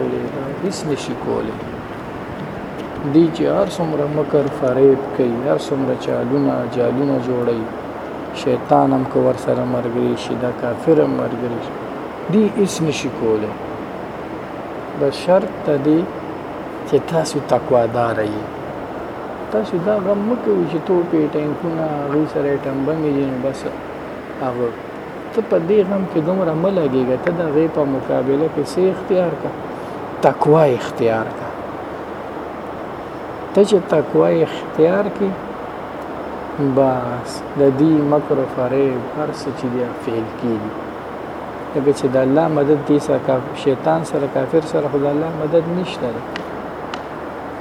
هیڅ نشي کولی دی چې هر څومره مکر فریب کوي هر څومره چالونه جالونه جوړي شیطان هم که ورسره مرګري شي دا کافر هم مرګري شي دی هیڅ نشي کولی بس شرط ته دی چې تاسو تقوادار یې تاسو دا غم مکوئ چې توپې ټینکونه هغوی سره ټمبه مې دي نو بس هغه ته په دې غم کې دومره مه لګېږه ته د هغې په مقابله کې څه اختیار کړه تقوا اختیار کړه ته چې تقوا اختیار کړې بس د دې مکر او فریب هر څه چې بیا فعل کېږي لکه چې د الله مدد دې سره شیطان سره کافر سره خو د الله مدد نشته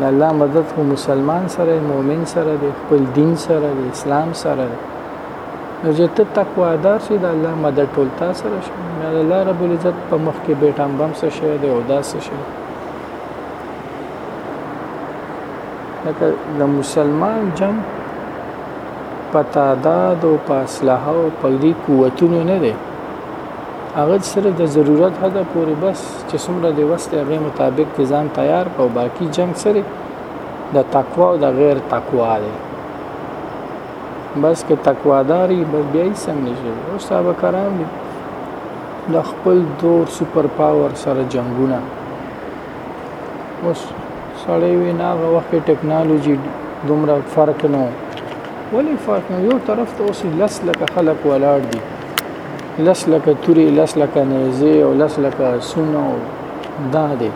د الله مدد خو مسلمان سره مؤمن سره د خپل دین سره د اسلام سره دی نو چې ته تقوا دار شې د الله مدد ټول تا سره شي یا الله رب العزت په مخ کې بیټام بم څه شي دی او دا څه شي لکه د مسلمان جنگ په تعداد او په اسلحه او په دې قوتونو نه دی هغه سره د ضرورت حد پورې بس چې څومره د وسته هغه مطابق ځان تیار کو باقی جنگ سره د تقوا او د غیر تقوا دی بس که تقواداری بس بیا هیڅ هم نشي او صاحب کرام دي د خپل دور سپر پاور سره جنگونه اوس سړی وی نه هغه وخت ټکنالوژي دومره فرق نه ولی فرق نه یو طرف ته اوس لس لکه خلک ولاړ دي لس لکه توري لس لکه نیزه او لس لکه سونه دا دي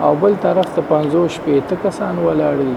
او بل طرف ته 50 شپې ته کسان ولاړ دي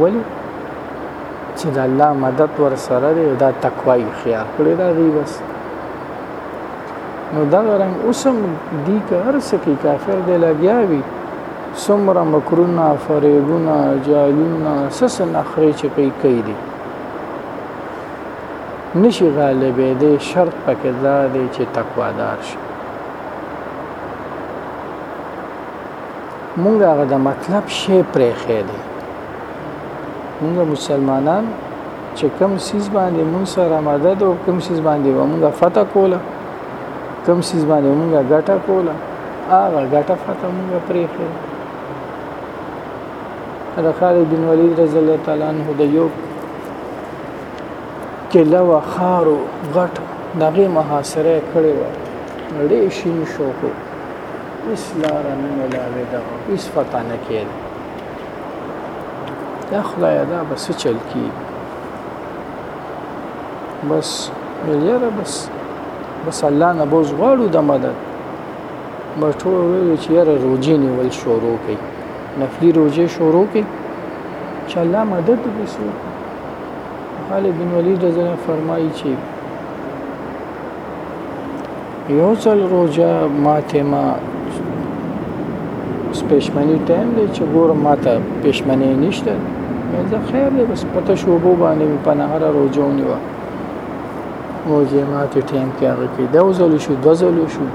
ولی چې د الله مدد ور سره دی دا تقوای خيار کړی دا دی بس نو دا رنګ اوسم دی کار سکی کافر دی لګیا وی سمره مکرونه فریبونه جالونه سس نخری چې کوي کوي دي نشي غالبې دی شرط پکې دا دی چې تقوادار شي مونږ هغه د مطلب شی پرې خې دی مونږ مسلمانان چې کم سیز باندې مونږ سره مدد او کم سیز باندې مونږ فتح کوله کم سیز باندې مونږ ګټه کوله هغه ګټه فتح مونږ پرې خې دا خالد بن ولید رضی الله تعالی عنہ د یو کله وخارو غټ دغه محاصره کړې و ډېر شین شوکو هیڅ لار نه ملاوېده او هیڅ پته نه کېده یا خدایه دا به څه چل کېږي بس ویل یاره بس بس الله نه بوز غواړو د مدد بس ټول ویل چې یاره روجې نیول شروع کړي نفلي روجې شروع کړي چې الله مدد وکړي خالد بن ولید رضی الله فرمایي چې یو ځل روزه ماته ما سپېشمنی ټایم دی چې ګورم ماته پېشمنی نشته زه خیر دی بس پته شوبو باندې مې په نهار روزه ونیوه روزه ماته ټایم کې هغه کې دا وزل شو د وزل شو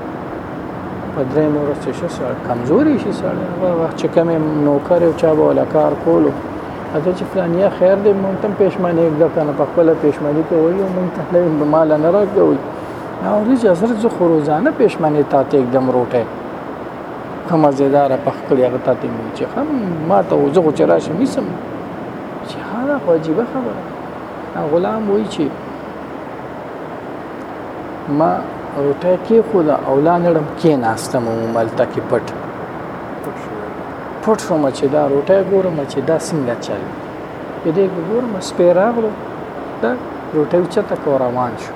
په درې مور څه شو سره کمزوري شي سره هغه وخت چې کوم نوکر او چا به ولا کار کولو اته چې فلانیا خیر دی مونږ تم پېشمنی د کنه په خپل پېشمنی کوي مونږ ته له مال نه راځي ناوریز حضرت زه خو روزانه پښمنې تا ته एकदम روټه هم زیدار پخ کړی هغه ته مې چې هم ما ته وځو خو چې راشم نیسم چې هغه خو عجیب خبره غلام وای چې ما روټه کې خو دا اولانړم کې ناستم ملته کې پټ پټ شوم چې دا روټه ګورم چې دا څنګه چل دې ګورم سپیراغلو دا روټه چته کو روان شو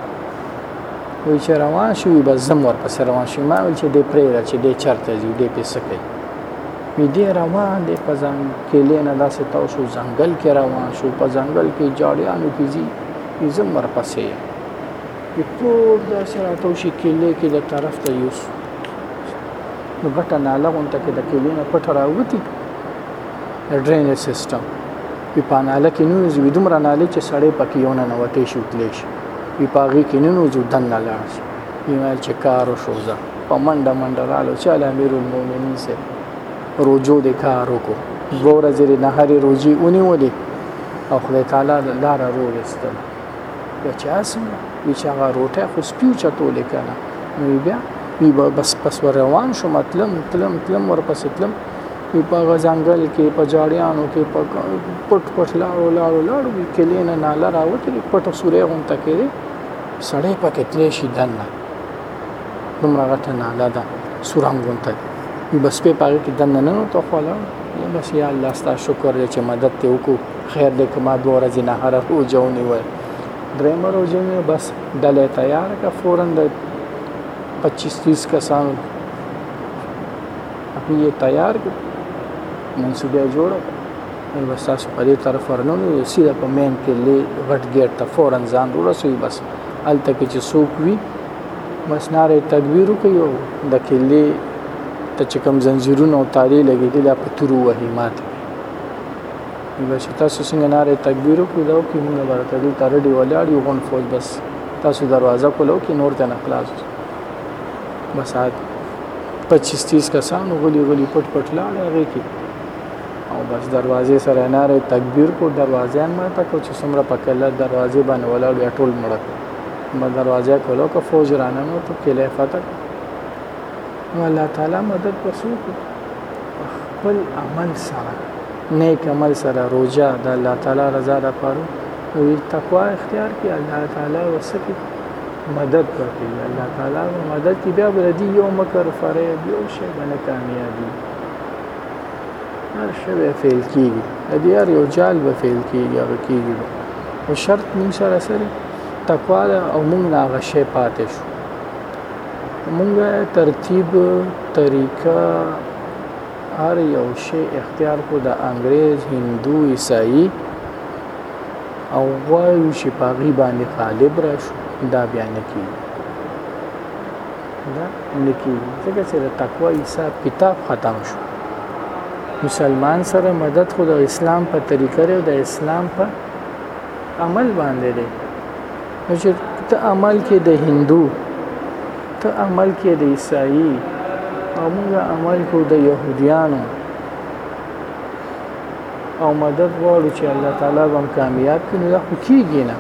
وی چې روان شي بس زم ورپسې روان شي ما ویل چې دې پرېږده چې دې چرته ځي دې پې څه کوي وی دې روان دی په ځنګ کېلې نه داسې تاو شو ځنګل کې روان شو په ځنګل کې جاړیانو کې ځي وی زم ورپسې یم وی ټول داسې راته وشي کېلې کې د طرف ته یوسو نو ګټه ناله غونته کې د کېلې نه پټه راوتي د ډرینج سیستم په پاناله کې نو زوی دومره ناله چې سړې پکې یو نه نوتې شي تلې شي وي په هغې کې نن وځو دننه لاړ شو ایمه چې کار وشو زه په منډه منډه رالو چې له امیر المؤمنین سره روجو د کار وکړو دوه ورځې د نهارې روجې ونیولې او خدای تعالی لاره روغېستل بیا چې هسې وي چې هغه روټۍ خو سپیو چتولې که نه نو بیا وي بس پس ور روان شوم تلم تلم تلم ورپسې تلم وي په هغه ځنګل کې په جاړیانو کې په پټ پټ لاړو لاړو لاړو وي کلې نه ناله راوتلې پټه سورې غونته کېدې سړی پکې تلې شي دننه دومره غټه ناله ده سوران غونته بس په پاره کې دننه نه تو خلا بس یا الله ستا شکر دې چې مدد ته وکړو خیر دې کما دوه ورځې نه هر روزو نیول درېمه روزه مې بس ډلې تیار کا فورن د 25 30 کسانو اپنی یې تیار کړ منصوبه جوړه نو بس تاسو په دې طرف ورنو نو سیده په مین کې لې غټ ګیټ ته فورن ځان ورسوي بس هلته کې چې څوک وي بس ناره تدبیر کوي او د کلې ته چې کوم زنجیرونه او تالې لګېدي دا په تورو وهي ماته بس تاسو څنګه ناره تدبیر کوي دا کوي موږ ورته دې تر دې ولاړ یو غون فوج بس تاسو دروازه کولو کې نور ته نه خلاص بس هغه 25 30 کسانو غلي غلي پټ پټ لاړ هغه کې او بس دروازې سره ناره تکبیر کو دروازه مړه تا کو چې څومره پکله دروازې باندې ولاړ یا ټول مړه ما دروازه کولو که فوج رانه نو ته کله فتح نو الله تعالی مدد پسو خپل عمل سره نیک عمل سره روزه د الله تعالی رضا لپاره وي تقوا اختیار کړي الله تعالی وسکي مدد ورکړي الله تعالی مدد کی بیا بل دی یو مکر فریب یو شی باندې کامیابی هر شی به فعل کیږي د هر یو جال به فعل کیږي هغه کیږي او شرط موږ سره سره تقوا او موږ نه غشې پاتې شو موږ ترتیب طریقه هر یو شی اختیار کو د انګريز هندو عیسائی او غواړو چې په هغې باندې غالب راشو دا بیا نه کېږي دا نه کېږي ځکه چې د تقوا حساب کتاب ختم شو مسلمان سره مدد خو د اسلام په طریقه دی او د اسلام په عمل باندې دی نو چې ته عمل کې د هندو ته عمل کې د عیسائی او موږ عمل کو د يهوديانو او مدد غواړو چې الله تعالی به هم کامیاب کړي نو دا خو کېږي نه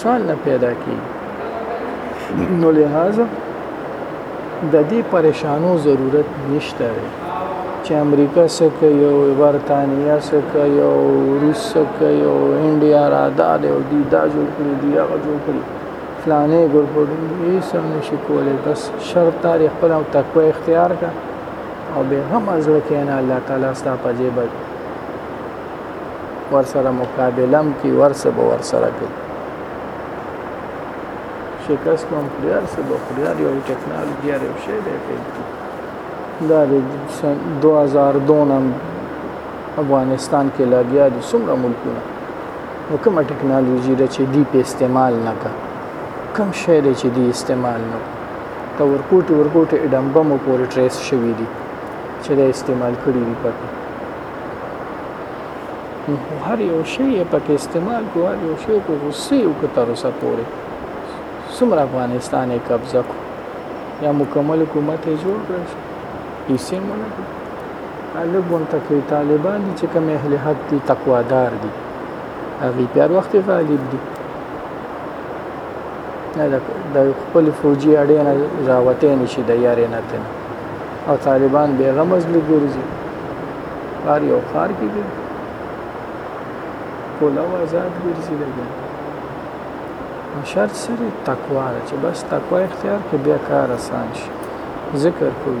سوال نه پیدا کېږي نو لهذا د دې پریشانو ضرورت نشته دی چې امریکا څه کوي او برتانیا څه کوي او روس څه کوي او انډیا را دا دی او دی دا جوړ کړي دی هغه جوړ کړي فلانې ګروپ یې سم نشي کولی بس شرط تاریخ خپل او تقوی اختیار کړه او به غم زړه کې نه الله تعالی ستا په جیب ور سره مقابلم کی ور سره به ور سره کوي شکست هم خریار سره به خریار یو ټکنالوژي یو شی دی دا د 2002 افغانستان کې لګیا دي څومره ملکونه نو کومه ټکنالوژي ده چې دی په استعمال نه کا کم شی دی چې دی استعمال نه ته ورکوټي ورکوټي اډم بمو پورې ټریس شوي دي چې دا استعمال کړي دي پکې نو هر یو شی پکې استعمال کوو هر یو شی په غصې او که تر اوسه پورې څومره افغانستان یې قبضه کړو یا مکمل حکومت یې جوړ کړی شو پیسې مو نه کړو هلک غونته کې طالبان دي چې کوم اهل حق دي تقوادار دي هغوی په هر وخت غالب دي نه د د خپل فوجي اړې نه راوته نشي د یارې نه تن او طالبان به غمز لګورځي هر یو خار کې دي کولا او آزاد ګرځي لګي شرط سره تقوا ده چې بس تقوا اختیار کې بیا کار آسان شي ذکر کوی